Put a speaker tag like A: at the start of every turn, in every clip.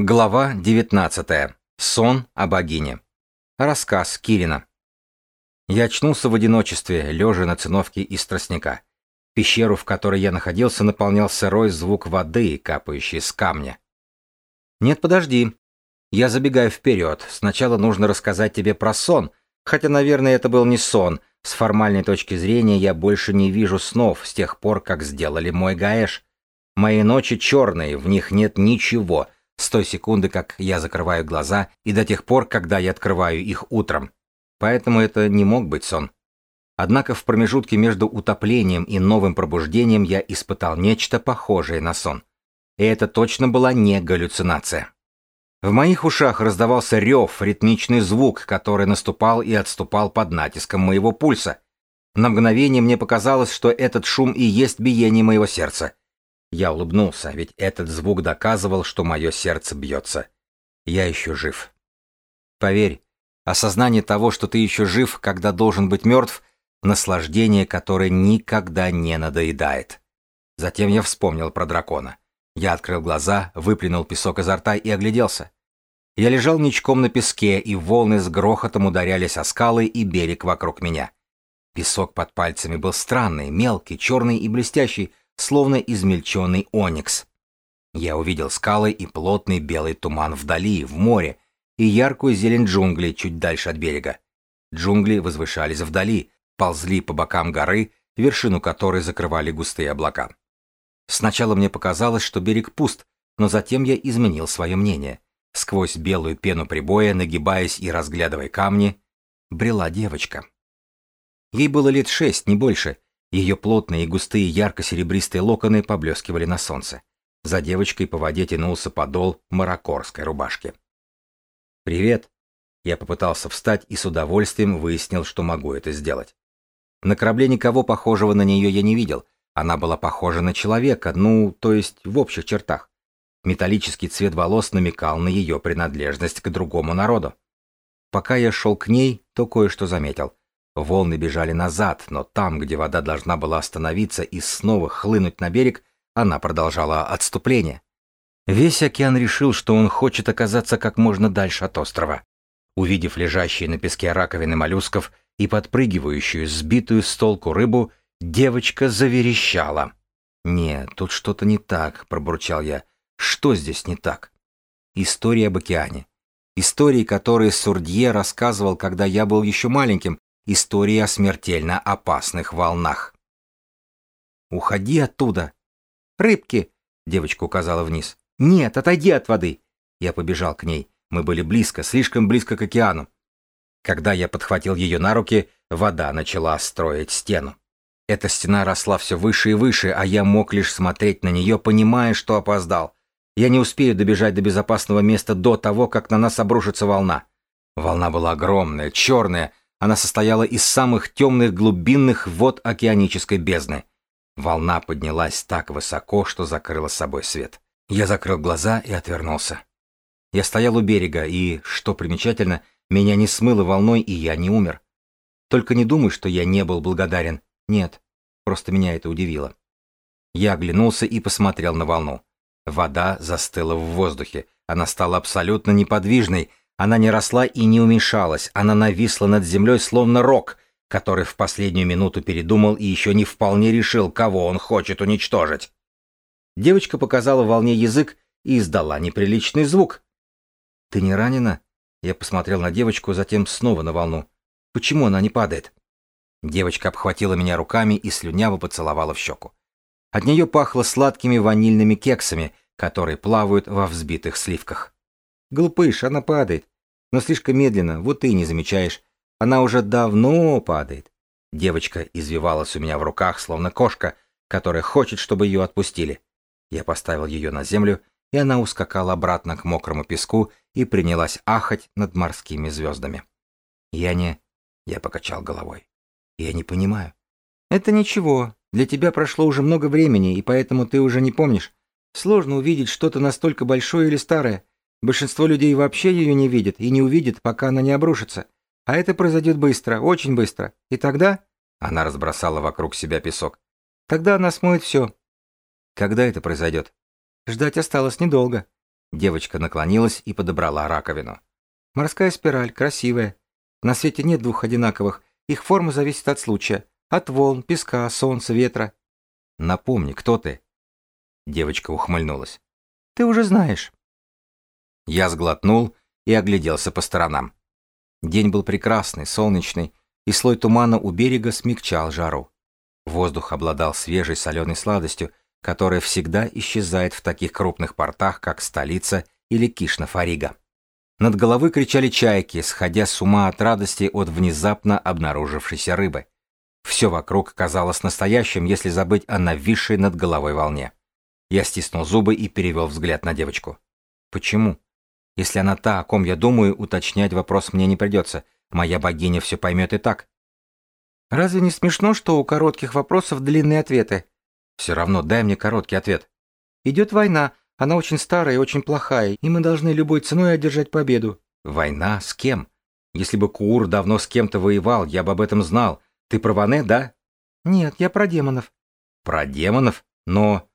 A: Глава 19. Сон о богине. Рассказ Кирина. Я очнулся в одиночестве, лежа на циновке из тростника. Пещеру, в которой я находился, наполнял сырой звук воды, капающей с камня. Нет, подожди. Я забегаю вперед. Сначала нужно рассказать тебе про сон, хотя, наверное, это был не сон. С формальной точки зрения я больше не вижу снов с тех пор, как сделали мой Гаэш. Мои ночи черные, в них нет ничего — с той секунды, как я закрываю глаза, и до тех пор, когда я открываю их утром. Поэтому это не мог быть сон. Однако в промежутке между утоплением и новым пробуждением я испытал нечто похожее на сон. И это точно была не галлюцинация. В моих ушах раздавался рев, ритмичный звук, который наступал и отступал под натиском моего пульса. На мгновение мне показалось, что этот шум и есть биение моего сердца. Я улыбнулся, ведь этот звук доказывал, что мое сердце бьется. Я еще жив. Поверь, осознание того, что ты еще жив, когда должен быть мертв, наслаждение, которое никогда не надоедает. Затем я вспомнил про дракона. Я открыл глаза, выплюнул песок изо рта и огляделся. Я лежал ничком на песке, и волны с грохотом ударялись о скалы и берег вокруг меня. Песок под пальцами был странный, мелкий, черный и блестящий, словно измельченный оникс. Я увидел скалы и плотный белый туман вдали, в море, и яркую зелень джунглей чуть дальше от берега. Джунгли возвышались вдали, ползли по бокам горы, вершину которой закрывали густые облака. Сначала мне показалось, что берег пуст, но затем я изменил свое мнение. Сквозь белую пену прибоя, нагибаясь и разглядывая камни, брела девочка. Ей было лет шесть, не больше, ее плотные и густые ярко-серебристые локоны поблескивали на солнце. За девочкой по воде тянулся подол маракорской рубашки. «Привет!» Я попытался встать и с удовольствием выяснил, что могу это сделать. На корабле никого похожего на нее я не видел. Она была похожа на человека, ну, то есть в общих чертах. Металлический цвет волос намекал на ее принадлежность к другому народу. Пока я шел к ней, то кое-что заметил. Волны бежали назад, но там, где вода должна была остановиться и снова хлынуть на берег, она продолжала отступление. Весь океан решил, что он хочет оказаться как можно дальше от острова. Увидев лежащие на песке раковины моллюсков и подпрыгивающую, сбитую с толку рыбу, девочка заверещала. «Нет, тут что-то не так», — пробурчал я. «Что здесь не так?» История об океане. Истории, которые Сурдье рассказывал, когда я был еще маленьким, История о смертельно опасных волнах. «Уходи оттуда!» «Рыбки!» — девочка указала вниз. «Нет, отойди от воды!» Я побежал к ней. Мы были близко, слишком близко к океану. Когда я подхватил ее на руки, вода начала строить стену. Эта стена росла все выше и выше, а я мог лишь смотреть на нее, понимая, что опоздал. Я не успею добежать до безопасного места до того, как на нас обрушится волна. Волна была огромная, черная, она состояла из самых темных глубинных вод океанической бездны. Волна поднялась так высоко, что закрыла с собой свет. Я закрыл глаза и отвернулся. Я стоял у берега, и, что примечательно, меня не смыло волной, и я не умер. Только не думай, что я не был благодарен. Нет, просто меня это удивило. Я оглянулся и посмотрел на волну. Вода застыла в воздухе. Она стала абсолютно неподвижной, она не росла и не уменьшалась, она нависла над землей словно рок, который в последнюю минуту передумал и еще не вполне решил, кого он хочет уничтожить. Девочка показала волне язык и издала неприличный звук. «Ты не ранена?» Я посмотрел на девочку, затем снова на волну. «Почему она не падает?» Девочка обхватила меня руками и слюняво поцеловала в щеку. От нее пахло сладкими ванильными кексами, которые плавают во взбитых сливках. Глупыш, она падает. Но слишком медленно, вот ты и не замечаешь. Она уже давно падает. Девочка извивалась у меня в руках, словно кошка, которая хочет, чтобы ее отпустили. Я поставил ее на землю, и она ускакала обратно к мокрому песку и принялась ахать над морскими звездами. Я не... Я покачал головой. Я не понимаю. Это ничего. Для тебя прошло уже много времени, и поэтому ты уже не помнишь. Сложно увидеть что-то настолько большое или старое. Большинство людей вообще ее не видит и не увидит, пока она не обрушится. А это произойдет быстро, очень быстро. И тогда... Она разбросала вокруг себя песок. Тогда она смоет все. Когда это произойдет? Ждать осталось недолго. Девочка наклонилась и подобрала раковину.
B: Морская спираль, красивая. На свете нет двух одинаковых. Их форма зависит от случая. От волн, песка, солнца, ветра.
A: Напомни, кто ты? Девочка ухмыльнулась.
B: Ты уже знаешь.
A: Я сглотнул и огляделся по сторонам. День был прекрасный, солнечный, и слой тумана у берега смягчал жару. Воздух обладал свежей соленой сладостью, которая всегда исчезает в таких крупных портах, как столица или Кишна-Фарига. Над головой кричали чайки, сходя с ума от радости от внезапно обнаружившейся рыбы. Все вокруг казалось настоящим, если забыть о нависшей над головой волне. Я стиснул зубы и перевел взгляд на девочку. Почему? Если она та, о ком я думаю, уточнять вопрос мне не придется. Моя богиня все поймет и так.
B: Разве не смешно, что у коротких вопросов длинные ответы?
A: Все равно дай мне короткий ответ.
B: Идет война, она очень старая и очень плохая, и мы должны любой ценой одержать победу.
A: Война? С кем? Если бы Куур давно с кем-то воевал, я бы об этом знал. Ты про Ване, да?
B: Нет, я про демонов.
A: Про демонов? Но...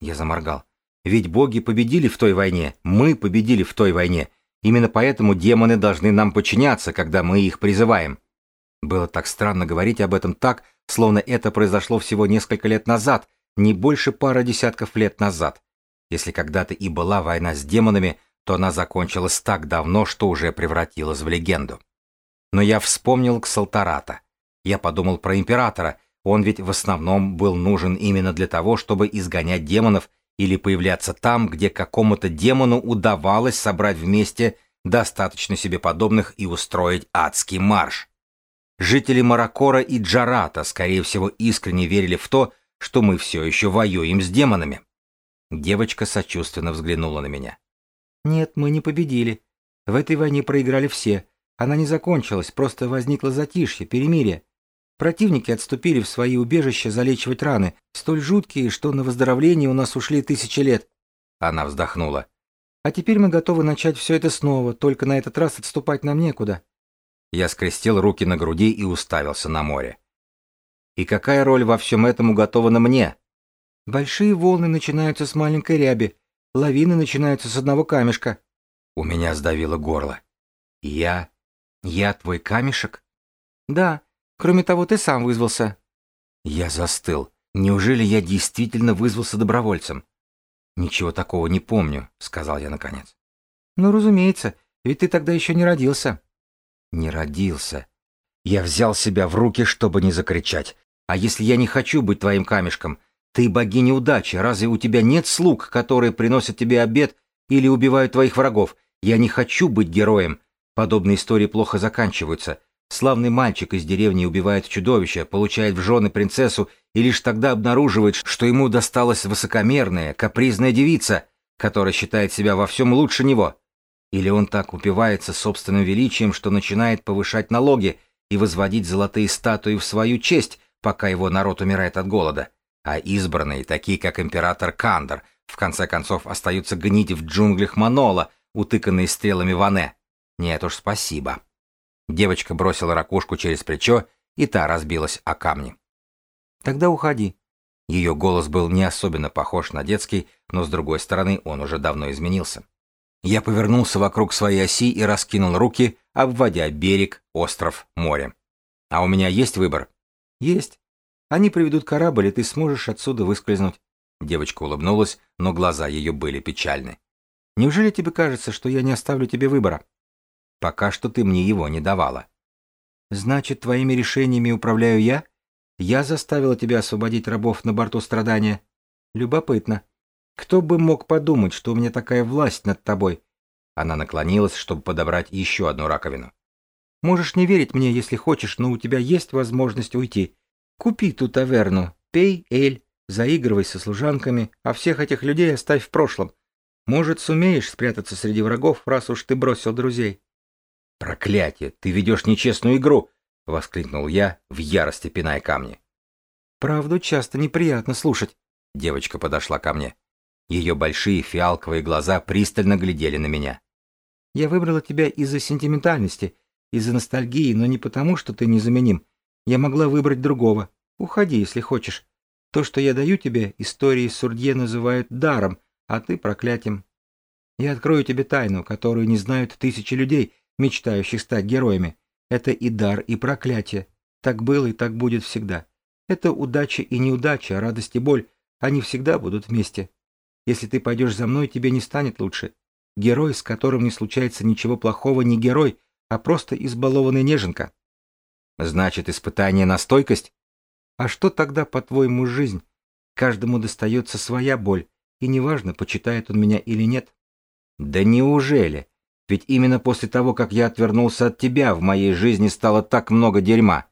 A: Я заморгал. Ведь боги победили в той войне, мы победили в той войне. Именно поэтому демоны должны нам подчиняться, когда мы их призываем. Было так странно говорить об этом так, словно это произошло всего несколько лет назад, не больше пары десятков лет назад. Если когда-то и была война с демонами, то она закончилась так давно, что уже превратилась в легенду. Но я вспомнил Ксалтарата. Я подумал про императора, он ведь в основном был нужен именно для того, чтобы изгонять демонов или появляться там, где какому-то демону удавалось собрать вместе достаточно себе подобных и устроить адский марш. Жители Маракора и Джарата, скорее всего, искренне верили в то, что мы все еще воюем с демонами. Девочка сочувственно взглянула на меня.
B: «Нет, мы не победили. В этой войне проиграли все. Она не закончилась, просто возникло затишье, перемирие. Противники отступили в свои убежища залечивать раны, столь жуткие, что на выздоровление у нас ушли тысячи лет».
A: Она вздохнула.
B: «А теперь мы готовы начать все это снова, только на этот раз отступать нам некуда».
A: Я скрестил руки на груди и уставился на море. «И какая роль во всем этом уготована мне?»
B: Большие волны начинаются с маленькой ряби, лавины начинаются с одного камешка.
A: У меня сдавило горло. Я... я твой камешек?
B: Да. Кроме того, ты сам вызвался.
A: Я застыл. Неужели я действительно вызвался добровольцем? Ничего такого не помню, сказал я наконец.
B: Ну, разумеется, ведь ты тогда еще не родился.
A: Не родился. Я взял себя в руки, чтобы не закричать. А если я не хочу быть твоим камешком, ты богиня удачи, разве у тебя нет слуг, которые приносят тебе обед или убивают твоих врагов? Я не хочу быть героем. Подобные истории плохо заканчиваются. Славный мальчик из деревни убивает чудовище, получает в жены принцессу и лишь тогда обнаруживает, что ему досталась высокомерная, капризная девица, которая считает себя во всем лучше него. Или он так упивается собственным величием, что начинает повышать налоги и возводить золотые статуи в свою честь, пока его народ умирает от голода а избранные, такие как император Кандор, в конце концов остаются гнить в джунглях Манола, утыканные стрелами Ване. Нет уж, спасибо. Девочка бросила ракушку через плечо, и та разбилась о камни.
B: Тогда уходи.
A: Ее голос был не особенно похож на детский, но с другой стороны он уже давно изменился. Я повернулся вокруг своей оси и раскинул руки, обводя берег, остров, море. А у меня есть выбор?
B: Есть. Они приведут корабль, и ты сможешь отсюда выскользнуть.
A: Девочка улыбнулась, но глаза ее были печальны.
B: Неужели тебе кажется, что я не оставлю тебе выбора?
A: Пока что ты мне его не давала.
B: Значит, твоими решениями управляю я? Я заставила тебя освободить рабов на борту страдания. Любопытно. Кто бы мог подумать, что у меня такая власть над тобой?
A: Она наклонилась, чтобы подобрать еще одну раковину.
B: Можешь не верить мне, если хочешь, но у тебя есть возможность уйти. Купи ту таверну, пей эль, заигрывай со служанками, а всех этих людей оставь в прошлом. Может, сумеешь спрятаться среди врагов, раз уж ты бросил друзей.
A: Проклятие, ты ведешь нечестную игру, воскликнул я, в ярости пиная камни.
B: Правду часто неприятно слушать.
A: Девочка подошла ко мне. Ее большие фиалковые глаза пристально глядели на меня.
B: Я выбрала тебя из-за сентиментальности, из-за ностальгии, но не потому, что ты незаменим. Я могла выбрать другого. Уходи, если хочешь. То, что я даю тебе, истории Сурдье называют даром, а ты проклятием. Я открою тебе тайну, которую не знают тысячи людей, мечтающих стать героями. Это и дар, и проклятие. Так было и так будет всегда. Это удача и неудача, радость и боль. Они всегда будут вместе. Если ты пойдешь за мной, тебе не станет лучше. Герой, с которым не случается ничего плохого, не герой, а просто избалованный неженка.
A: Значит, испытание на стойкость?
B: А что тогда, по-твоему, жизнь? Каждому достается своя боль, и неважно, почитает он меня или нет.
A: Да неужели? Ведь именно после того, как я отвернулся от тебя, в моей жизни стало так много дерьма.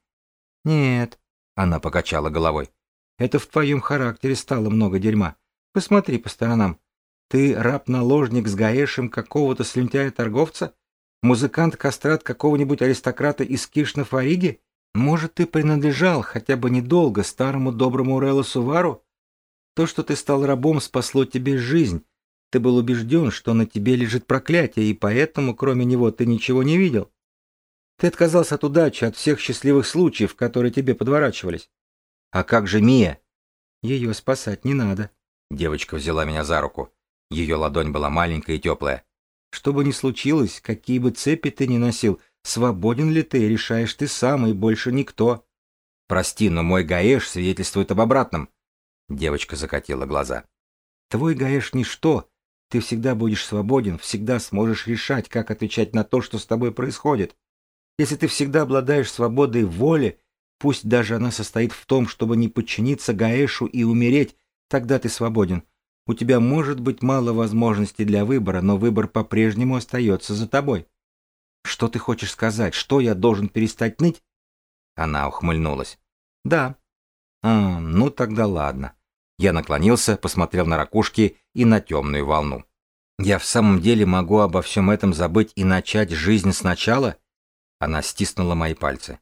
B: Нет,
A: она покачала головой.
B: Это в твоем характере стало много дерьма. Посмотри по сторонам. Ты раб-наложник с гаешем какого-то слюнтяя-торговца? Музыкант-кастрат какого-нибудь аристократа из Кишна-Фариги? Может, ты принадлежал хотя бы недолго старому доброму Реллу Сувару? То, что ты стал рабом, спасло тебе жизнь. Ты был убежден, что на тебе лежит проклятие, и поэтому, кроме него, ты ничего не видел. Ты отказался от удачи, от всех счастливых случаев, которые тебе подворачивались.
A: А как же Мия?
B: Ее спасать не надо.
A: Девочка взяла меня за руку. Ее ладонь была маленькая и теплая.
B: Что бы ни случилось, какие бы цепи ты ни носил, Свободен ли ты, решаешь ты сам и больше никто.
A: Прости, но мой гаэш свидетельствует об обратном. Девочка закатила глаза.
B: Твой гаэш ничто. Ты всегда будешь свободен, всегда сможешь решать, как отвечать на то, что с тобой происходит. Если ты всегда обладаешь свободой воли, пусть даже она состоит в том, чтобы не подчиниться Гаэшу и умереть, тогда ты свободен. У тебя может быть мало возможностей для выбора, но выбор по-прежнему остается за тобой. Что ты хочешь сказать? Что я должен перестать ныть?
A: Она ухмыльнулась.
B: Да.
A: А, ну тогда ладно. Я наклонился, посмотрел на ракушки и на темную волну. Я в самом деле могу обо всем этом забыть и начать жизнь сначала? Она стиснула мои пальцы.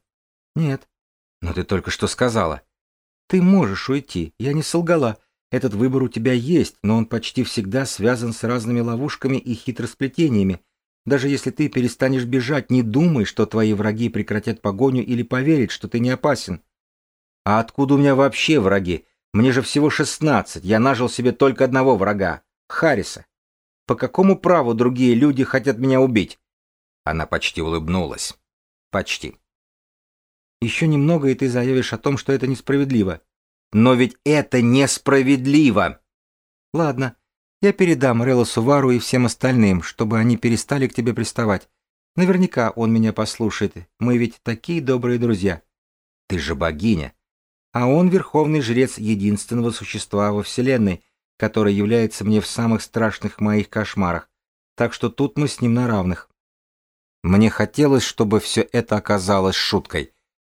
B: Нет.
A: Но ты только что сказала.
B: Ты можешь уйти, я не солгала. Этот выбор у тебя есть, но он почти всегда связан с разными ловушками и хитросплетениями, даже если ты перестанешь бежать, не думай, что твои враги прекратят погоню или поверят, что ты не опасен.
A: А откуда у меня вообще враги? Мне же всего шестнадцать, я нажил себе только одного врага — Харриса. По какому праву другие люди хотят меня убить? Она почти улыбнулась. Почти.
B: Еще немного, и ты заявишь о том, что это несправедливо.
A: Но ведь это несправедливо!
B: Ладно, я передам Реллу Сувару и всем остальным, чтобы они перестали к тебе приставать. Наверняка он меня послушает. Мы ведь такие добрые друзья.
A: Ты же богиня.
B: А он верховный жрец единственного существа во Вселенной, который является мне в самых страшных моих кошмарах. Так что тут мы с ним на равных.
A: Мне хотелось, чтобы все это оказалось шуткой.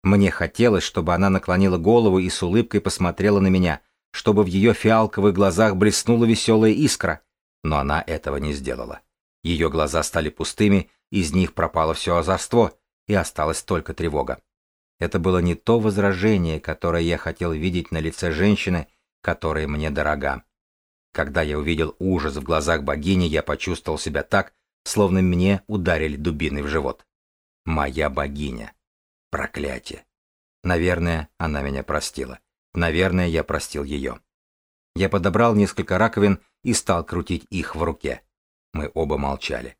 A: Мне хотелось, чтобы она наклонила голову и с улыбкой посмотрела на меня — чтобы в ее фиалковых глазах блеснула веселая искра, но она этого не сделала. Ее глаза стали пустыми, из них пропало все озорство, и осталась только тревога. Это было не то возражение, которое я хотел видеть на лице женщины, которая мне дорога. Когда я увидел ужас в глазах богини, я почувствовал себя так, словно мне ударили дубиной в живот. Моя богиня. Проклятие. Наверное, она меня простила. Наверное, я простил ее. Я подобрал несколько раковин и стал крутить их в руке. Мы оба молчали.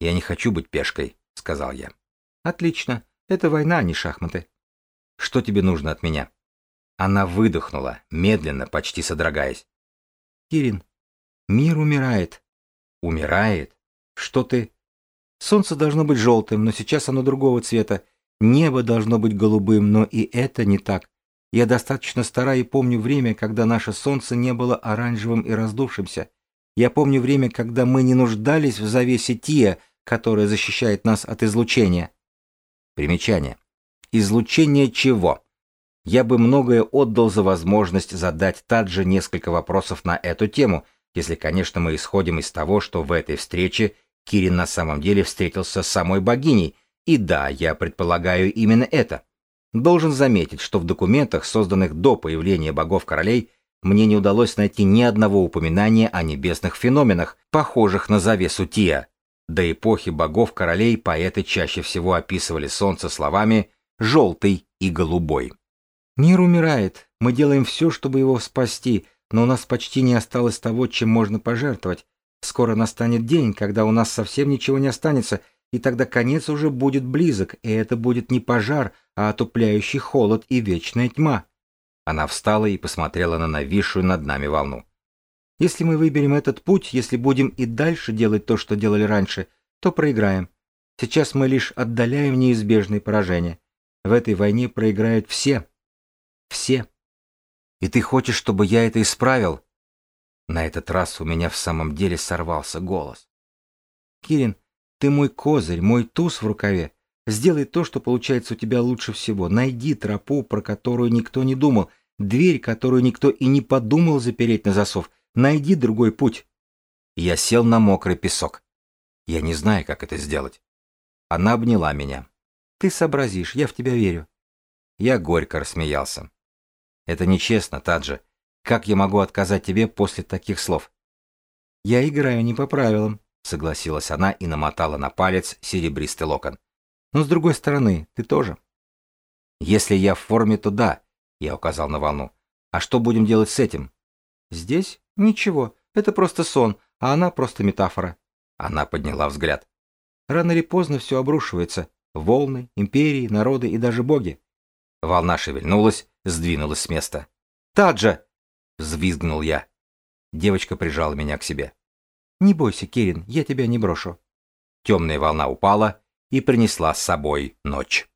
A: «Я не хочу быть пешкой», — сказал я.
B: «Отлично. Это война, а не шахматы».
A: «Что тебе нужно от меня?» Она выдохнула, медленно, почти содрогаясь.
B: «Кирин, мир умирает».
A: «Умирает? Что ты...»
B: «Солнце должно быть желтым, но сейчас оно другого цвета. Небо должно быть голубым, но и это не так. Я достаточно стара и помню время, когда наше солнце не было оранжевым и раздувшимся. Я помню время, когда мы не нуждались в завесе Тия, которая защищает нас от излучения.
A: Примечание. Излучение чего? Я бы многое отдал за возможность задать Тадже несколько вопросов на эту тему, если, конечно, мы исходим из того, что в этой встрече Кирин на самом деле встретился с самой богиней, и да, я предполагаю именно это. Должен заметить, что в документах, созданных до появления богов-королей, мне не удалось найти ни одного упоминания о небесных феноменах, похожих на завесу Тия. До эпохи богов-королей поэты чаще всего описывали солнце словами «желтый» и «голубой».
B: «Мир умирает. Мы делаем все, чтобы его спасти, но у нас почти не осталось того, чем можно пожертвовать. Скоро настанет день, когда у нас совсем ничего не останется, и тогда конец уже будет близок, и это будет не пожар, а отупляющий холод и вечная тьма.
A: Она встала и посмотрела на нависшую над нами волну.
B: Если мы выберем этот путь, если будем и дальше делать то, что делали раньше, то проиграем. Сейчас мы лишь отдаляем неизбежные поражения. В этой войне проиграют все. Все.
A: И ты хочешь, чтобы я это исправил? На этот раз у меня в самом деле сорвался голос.
B: Кирин, ты мой козырь, мой туз в рукаве. Сделай то, что получается у тебя лучше всего. Найди тропу, про которую никто не думал, дверь, которую никто и не подумал запереть на засов. Найди другой путь.
A: Я сел на мокрый песок. Я не знаю, как это сделать. Она обняла меня.
B: Ты сообразишь, я в тебя верю.
A: Я горько рассмеялся. Это нечестно, Таджи. Как я могу отказать тебе после таких слов?
B: Я играю не по правилам,
A: согласилась она и намотала на палец серебристый локон.
B: Но с другой стороны, ты тоже.
A: Если я в форме, то да, я указал на волну. А что будем делать с этим?
B: Здесь ничего, это просто сон, а она просто метафора.
A: Она подняла взгляд.
B: Рано или поздно все обрушивается. Волны, империи, народы и даже боги.
A: Волна шевельнулась, сдвинулась с места.
B: «Таджа!»
A: — взвизгнул я. Девочка прижала меня к себе.
B: «Не бойся, Кирин, я тебя не брошу».
A: Темная волна упала и принесла с собой ночь.